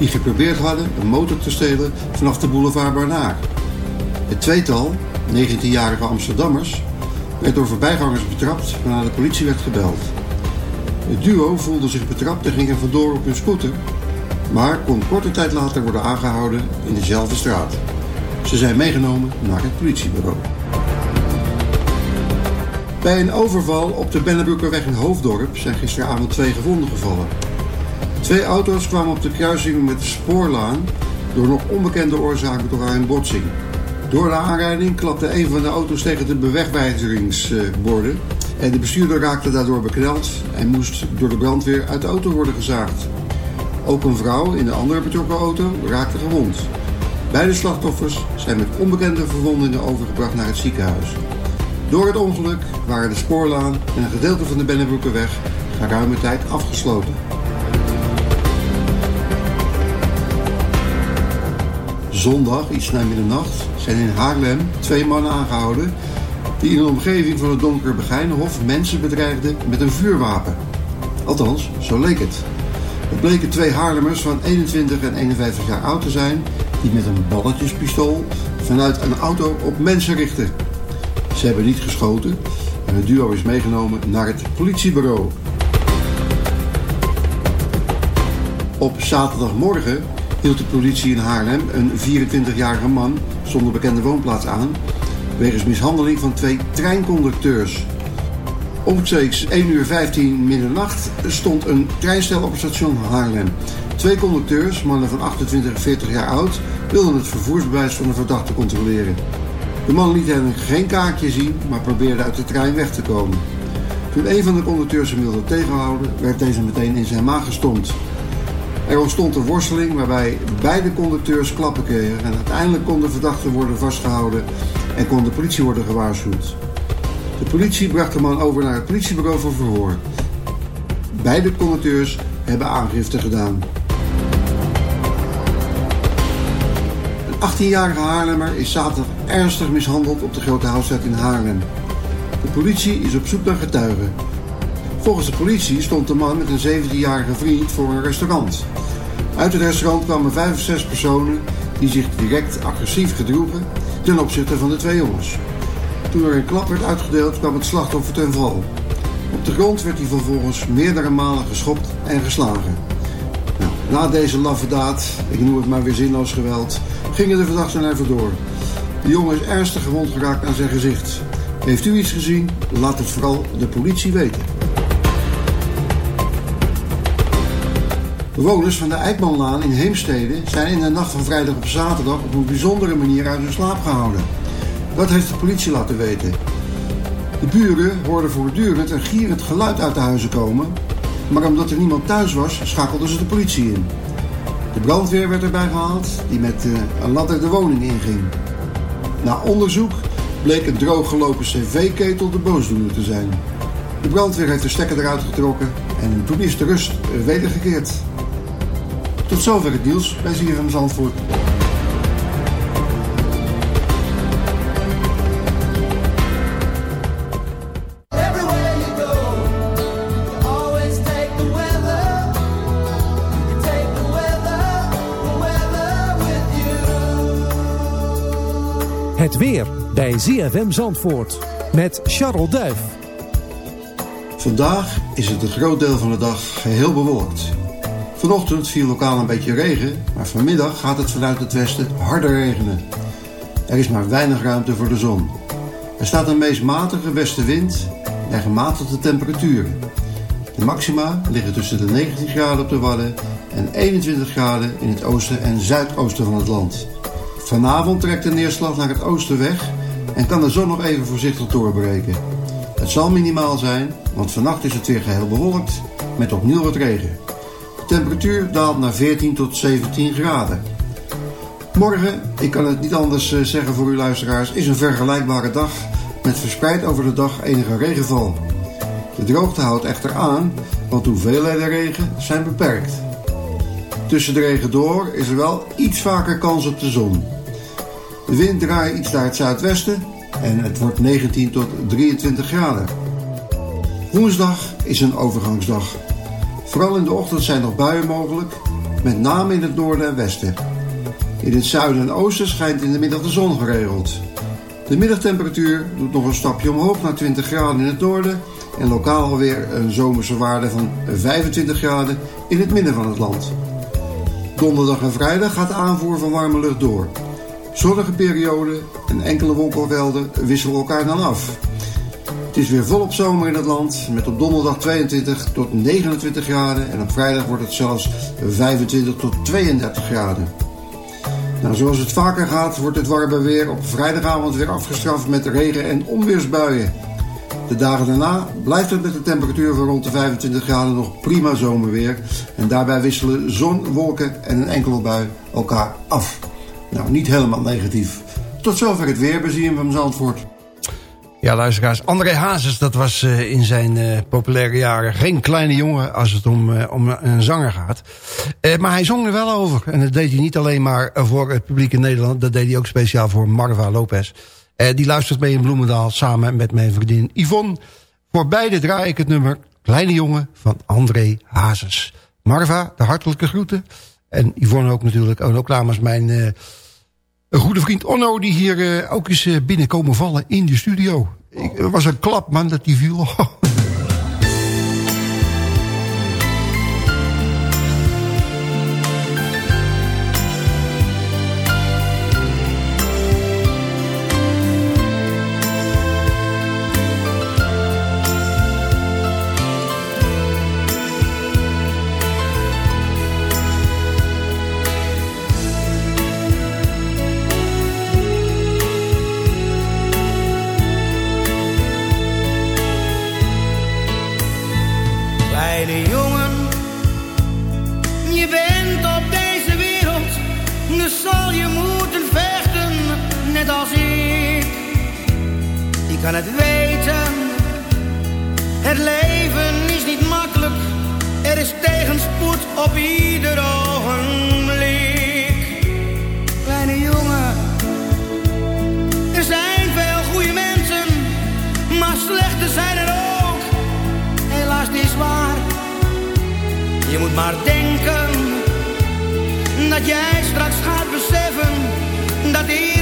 die geprobeerd hadden een motor te stelen vanaf de boulevard Barnaar. Het tweetal, 19-jarige Amsterdammers... werd door voorbijgangers betrapt waarna de politie werd gebeld. Het duo voelde zich betrapt en ging er vandoor op hun scooter... maar kon korte tijd later worden aangehouden in dezelfde straat. Ze zijn meegenomen naar het politiebureau. Bij een overval op de Bennebroekerweg in Hoofddorp zijn gisteravond twee gewonden gevallen. Twee auto's kwamen op de kruising met de spoorlaan door nog onbekende oorzaken door een botsing. Door de aanrijding klapte een van de auto's tegen de bewegwijzeringsborden en de bestuurder raakte daardoor bekneld en moest door de brandweer uit de auto worden gezaagd. Ook een vrouw in de andere betrokken auto raakte gewond. Beide slachtoffers zijn met onbekende verwondingen overgebracht naar het ziekenhuis. Door het ongeluk waren de spoorlaan en een gedeelte van de Bennebroekerweg geruime tijd afgesloten. Zondag, iets na middernacht, zijn in Haarlem twee mannen aangehouden die in de omgeving van het Donker Begijnenhof mensen bedreigden met een vuurwapen. Althans, zo leek het. Het bleken twee Haarlemmers van 21 en 51 jaar oud te zijn die met een balletjespistool vanuit een auto op mensen richtten. Ze hebben niet geschoten en het duo is meegenomen naar het politiebureau. Op zaterdagmorgen hield de politie in Haarlem een 24-jarige man zonder bekende woonplaats aan wegens mishandeling van twee treinconducteurs. Omstreeks 1 uur 15 middernacht stond een treinstel op het station Haarlem. Twee conducteurs, mannen van 28 en 40 jaar oud, wilden het vervoersbewijs van de verdachte controleren. De man liet hen geen kaartje zien, maar probeerde uit de trein weg te komen. Toen een van de conducteurs hem wilde tegenhouden, werd deze meteen in zijn maag gestompt. Er ontstond een worsteling waarbij beide conducteurs klappen kregen en uiteindelijk kon de verdachte worden vastgehouden en kon de politie worden gewaarschuwd. De politie bracht de man over naar het politiebureau voor verhoor. Beide conducteurs hebben aangifte gedaan. Een 18-jarige Haarlemmer is zaterdag ernstig mishandeld op de Grote Houtstraat in Haarlem. De politie is op zoek naar getuigen. Volgens de politie stond de man met een 17-jarige vriend voor een restaurant. Uit het restaurant kwamen vijf of zes personen die zich direct agressief gedroegen ten opzichte van de twee jongens. Toen er een klap werd uitgedeeld kwam het slachtoffer ten val. Op de grond werd hij vervolgens meerdere malen geschopt en geslagen. Nou, na deze laffe daad, ik noem het maar weer zinloos geweld, gingen de verdachten er vandoor. De jongen is ernstig gewond geraakt aan zijn gezicht. Heeft u iets gezien? Laat het vooral de politie weten. Bewoners van de Eikmanlaan in Heemstede zijn in de nacht van vrijdag op zaterdag op een bijzondere manier uit hun slaap gehouden. Dat heeft de politie laten weten. De buren hoorden voortdurend een gierend geluid uit de huizen komen, maar omdat er niemand thuis was, schakelden ze de politie in. De brandweer werd erbij gehaald, die met eh, een ladder de woning inging. Na onderzoek bleek een drooggelopen cv-ketel de boosdoener te zijn. De brandweer heeft de stekker eruit getrokken en toen is de rust eh, wedergekeerd. Tot zover het nieuws bij ZFM Zandvoort. Everywhere you go, you always take the weather. You take the weather, the weather with you. Het weer bij ZFM Zandvoort met Charles Duif. Vandaag is het een groot deel van de dag geheel bewolkt. Vanochtend viel lokaal een beetje regen, maar vanmiddag gaat het vanuit het westen harder regenen. Er is maar weinig ruimte voor de zon. Er staat een meest matige westenwind en gematigde temperaturen. De maxima liggen tussen de 19 graden op de Wadden en 21 graden in het oosten en zuidoosten van het land. Vanavond trekt de neerslag naar het oosten weg en kan de zon nog even voorzichtig doorbreken. Het zal minimaal zijn, want vannacht is het weer geheel bewolkt met opnieuw wat regen. Temperatuur daalt naar 14 tot 17 graden. Morgen, ik kan het niet anders eh, zeggen voor uw luisteraars, is een vergelijkbare dag met verspreid over de dag enige regenval. De droogte houdt echter aan, want de hoeveelheden regen zijn beperkt. Tussen de regen door is er wel iets vaker kans op de zon. De wind draait iets naar het zuidwesten en het wordt 19 tot 23 graden. Woensdag is een overgangsdag. Vooral in de ochtend zijn nog buien mogelijk, met name in het noorden en westen. In het zuiden en oosten schijnt in de middag de zon geregeld. De middagtemperatuur doet nog een stapje omhoog naar 20 graden in het noorden en lokaal alweer een zomerse waarde van 25 graden in het midden van het land. Donderdag en vrijdag gaat de aanvoer van warme lucht door. Zonnige perioden en enkele wolkenvelden wisselen elkaar dan af. Het is weer volop zomer in het land, met op donderdag 22 tot 29 graden en op vrijdag wordt het zelfs 25 tot 32 graden. Nou, zoals het vaker gaat, wordt het warme weer op vrijdagavond weer afgestraft met regen- en onweersbuien. De dagen daarna blijft het met de temperatuur van rond de 25 graden nog prima zomerweer. En daarbij wisselen zon, wolken en een enkele bui elkaar af. Nou, niet helemaal negatief. Tot zover het weer bij ZFM Zandvoort. Ja, luisteraars. André Hazes, dat was eh, in zijn eh, populaire jaren geen kleine jongen als het om, eh, om een zanger gaat. Maar hij zong er wel over. En dat deed hij niet alleen maar voor het publiek in Nederland. Dat deed hij ook speciaal voor Marva Lopez. Die luistert mee in Bloemendaal samen met mijn vriendin Yvonne. Voor beide draai ik het nummer Kleine Jongen van André Hazes. Marva, de hartelijke groeten. En Yvonne ook natuurlijk. En ook namens mijn een goede vriend Onno... die hier eh, ook is eh, binnenkomen vallen in de studio. Ik, was een klap, man, dat die viel. kan het weten, het leven is niet makkelijk, er is tegenspoed op ieder ogenblik. Kleine jongen, er zijn veel goede mensen, maar slechte zijn er ook helaas is waar. Je moet maar denken dat jij straks gaat beseffen dat eerlijk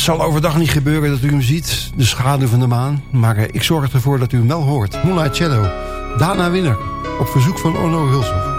Het zal overdag niet gebeuren dat u hem ziet, de schaduw van de maan. Maar eh, ik zorg ervoor dat u hem wel hoort. Moonlight cello, Dana Winner, op verzoek van Ono Hulshoff.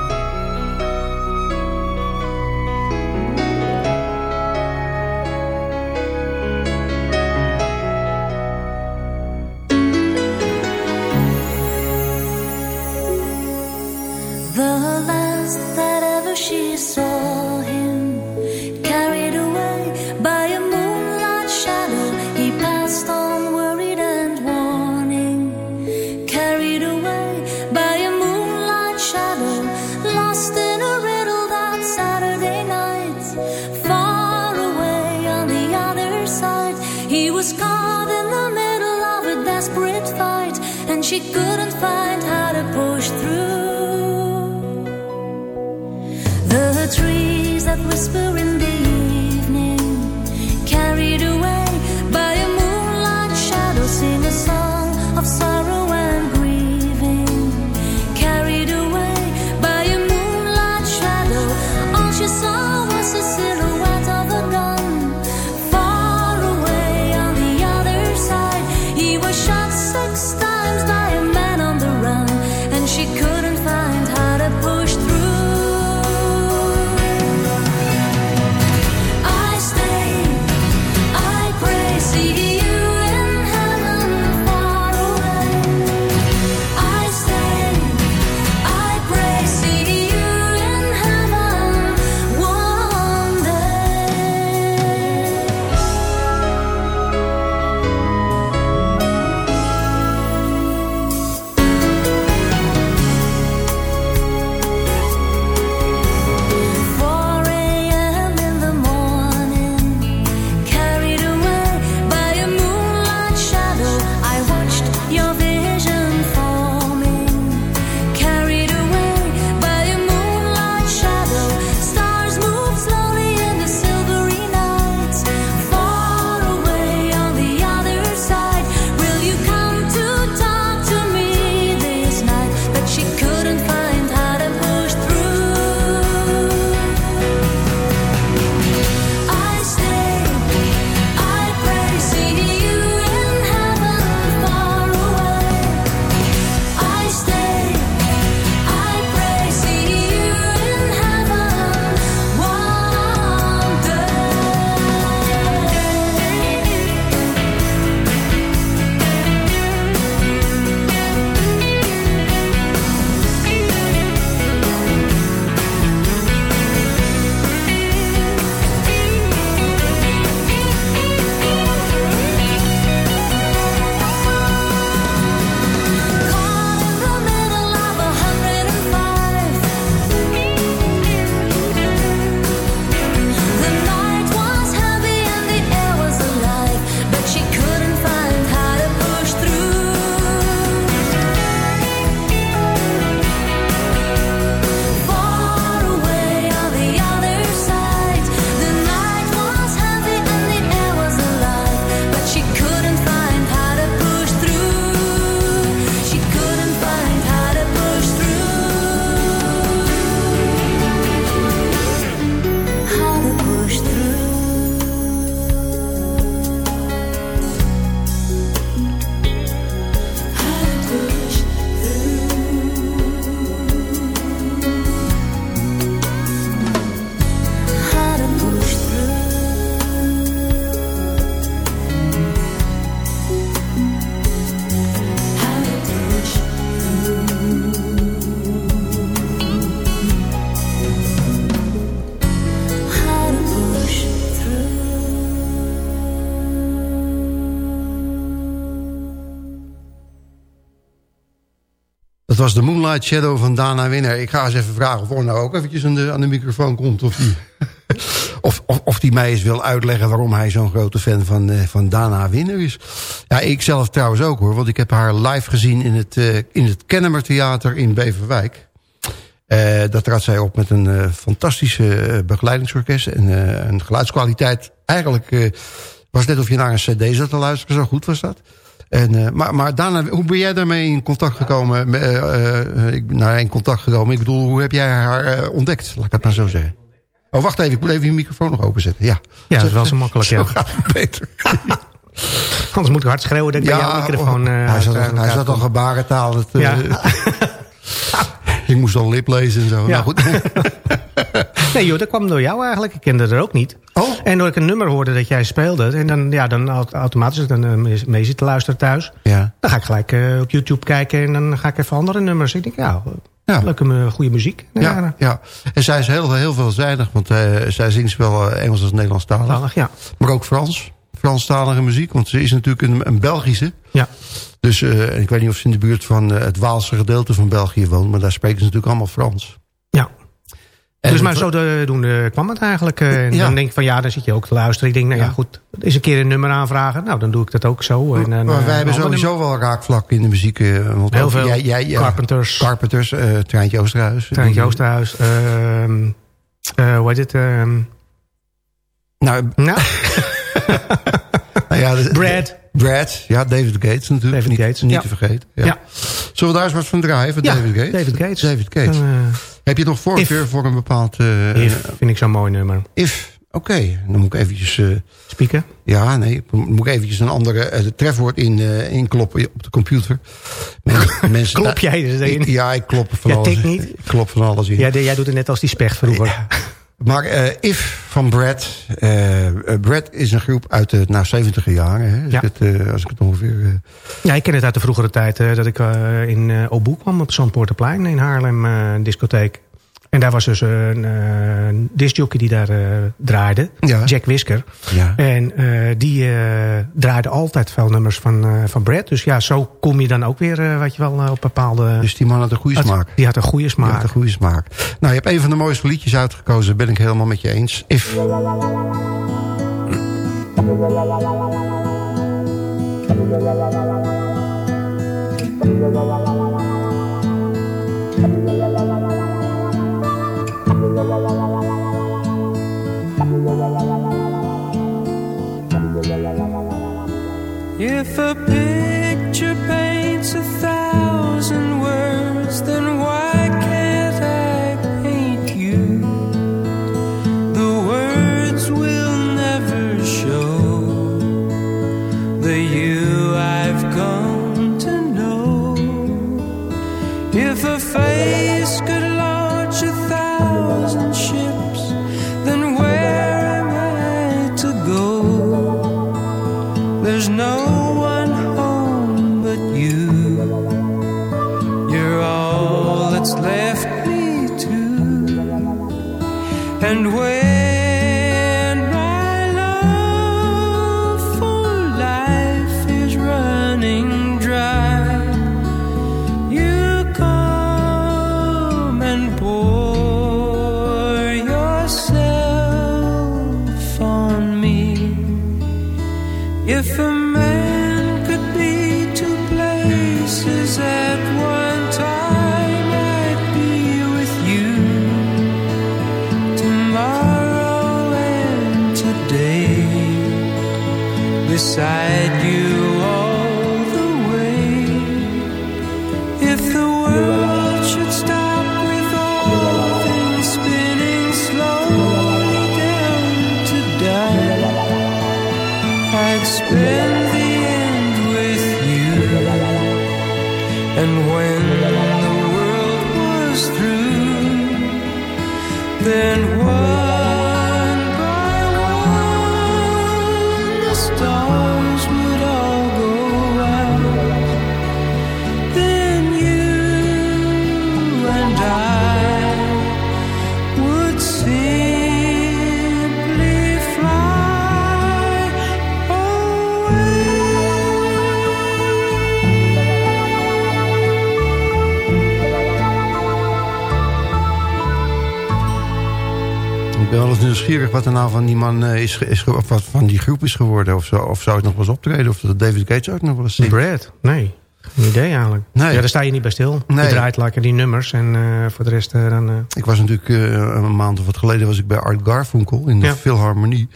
Was de Moonlight Shadow van Dana Winner. Ik ga eens even vragen of Or nou ook eventjes aan de, aan de microfoon komt. Of die, of, of, of die mij eens wil uitleggen waarom hij zo'n grote fan van, eh, van Dana Winner is. Ja, ik zelf trouwens ook hoor. Want ik heb haar live gezien in het, eh, in het Kennemer Theater in Beverwijk. Eh, dat trad zij op met een eh, fantastische begeleidingsorkest. En een geluidskwaliteit. Eigenlijk was het net of je naar een cd zat te luisteren. Zo goed was dat. En, eh, maar, maar daarna, hoe ben jij daarmee in contact gekomen? Met, eh, eh, ik ben naar in contact gekomen. Ik bedoel, hoe heb jij haar ontdekt? Laat ik het maar zo zeggen. Oh, wacht even. Ik moet even je microfoon nog openzetten. Ja, Ja, dat is wel zo makkelijk, ja. Zo gaat het beter. Anders moet ik hard schreeuwen dat ik bij jouw microfoon... oh, hij zat, al- gebarentaal. Het, Ja. ik moest al lip lezen en zo. Ja. Nou goed. Nee joh, dat kwam door jou eigenlijk. Ik kende er ook niet. Oh. En door ik een nummer hoorde dat jij speelde... en dan, ja, dan au- automatisch dan eh, mee- zit te luisteren thuis... Ja. dan ga ik gelijk eh, op YouTube kijken... en dan ga ik even andere nummers. Ik denk, ja, Ja. leuke mu- goede muziek. Ja, ja. En zij is heel, heel veelzijdig, want eh, zij zingt zowel eh, Engels als Nederlandstalig. Talig, ja. Maar ook Frans. Franstalige muziek, want ze is natuurlijk een, een Belgische. Ja. Dus eh, ik weet niet of ze in de buurt van eh, het Waalse gedeelte van België woont, maar daar spreken ze natuurlijk allemaal Frans. Ja. En dus maar het- zodoende kwam het eigenlijk. eh, en Ja. Dan denk ik van ja, dan zit je ook te luisteren. Ik denk, nou ja, Ja. goed, eens een keer een nummer aanvragen. Nou, dan doe ik dat ook zo. En, maar eh, wij hebben sowieso wel raakvlak in de muziek. eh, want Heel veel. Jij, Carpenters. Carpenters, eh Treintje Oosterhuis. Treintje Oosterhuis. ehm, eh, hoe heet het? ehm, Nou, nou, nou ja, Brad. Brad, ja, David Gates natuurlijk. David niet, Gates, Niet ja. te vergeten. Ja. Ja. Zullen we daar eens wat van draaien van Ja, David Gates? David Gates. David Gates. Dan, eh, Heb je nog voorkeur If. voor een bepaald... eh, If vind ik zo'n mooi nummer. If, oké. Dan moet ik eventjes... eh, Spieken? ja, nee. Dan moet ik eventjes een andere trefwoord in, inkloppen op de computer. Men- mensen, Klop jij er in? Ja, ik klop van alles niet? Ik klop van alles in. Ja, jij doet het net als die specht vroeger. Maar eh, If van Brad. eh eh, Brad is een groep uit de nou, 70 jaren. Hè, als, Ja. ik het, als ik het ongeveer... Ja, ik ken het uit de vroegere tijd dat ik eh, in eh Oboe kwam op Zandpoorterplein in Haarlem, eh, discotheek. En daar was dus een uh, discjockey die daar eh, draaide, Ja. Jack Whisker. ja. En eh, die eh, draaide altijd veel nummers van, eh, van Brad. Dus ja, zo kom je dan ook weer, eh, wat je wel, op bepaalde... Dus die man had een goede had- smaak. Die had een goede Die smaak. had een goede smaak. Nou, je hebt een van de mooiste liedjes uitgekozen. Ben ik helemaal met je eens. If. If a picture paints a thousand words, then then nieuwsgierig wat er nou van die man eh, is, is of wat van die groep is geworden. Of, zo, of zou het nog wel eens optreden? Of dat David Gates ook nog wel eens zingt. Brad? Nee. Geen idee eigenlijk. Nee. Ja, daar sta je niet bij stil. Nee. Je draait lekker die nummers en eh, voor de rest eh, dan... Ik was natuurlijk een maand of wat geleden was ik bij Art Garfunkel in de Ja. Philharmonie.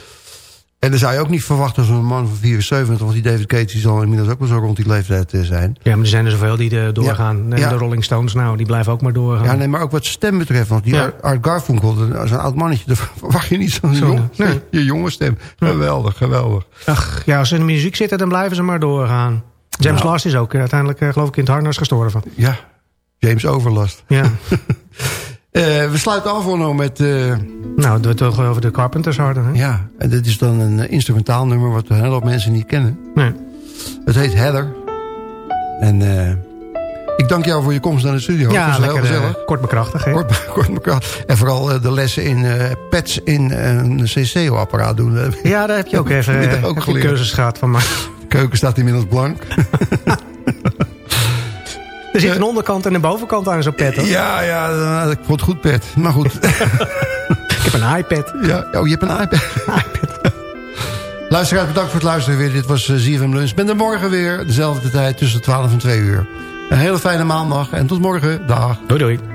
En dan zou je ook niet verwachten als een man van 74, want die David Gates die zal inmiddels ook wel zo rond die leeftijd eh, zijn. ja, maar er zijn er zoveel die doorgaan. Ja. En Ja. De Rolling Stones nou, die blijven ook maar doorgaan. Ja, nee, maar ook wat stem betreft. Want die Ja. Art- Garfunkel, een oud mannetje. Daar verwacht je niet zo'n Zo, jong, nee. je jonge stem. Geweldig, geweldig. Ach, ja, als ze in de muziek zitten, dan blijven ze maar doorgaan. James Nou. Last is ook eh, uiteindelijk, eh, geloof ik, in het harnas gestorven. Ja, James Overlast. Ja. Eh, we sluiten af Onno, met... eh, nou, we het toch over de Carpenters hadden, hè? ja, en dit is dan een eh, instrumentaal nummer... wat een hele hoop mensen niet kennen. Nee. Het heet Heather. En eh, ik dank jou voor je komst naar de studio. Ja, Het was heel lekker, eh, gezellig. kort maar krachtig, hè? Kort, kort. En vooral eh, de lessen in eh pets in een CCO-apparaat doen. Eh, Ja, daar heb je ook even eh, ook geleerd? cursus gehad van mij. De keuken staat inmiddels blank. Er zit een onderkant en een bovenkant aan zo'n pet, hoor. Ja, ja, eh, ik vond het goed pet. Maar goed. Ik heb een iPad. Ja, oh, je hebt een iPad. Luisteraars, bedankt voor het luisteren weer. Dit was uh, ZFM Lunch. Ik ben er morgen weer, dezelfde tijd, tussen 12 en 2 uur. Een hele fijne maandag en tot morgen. Dag. Doei, doei.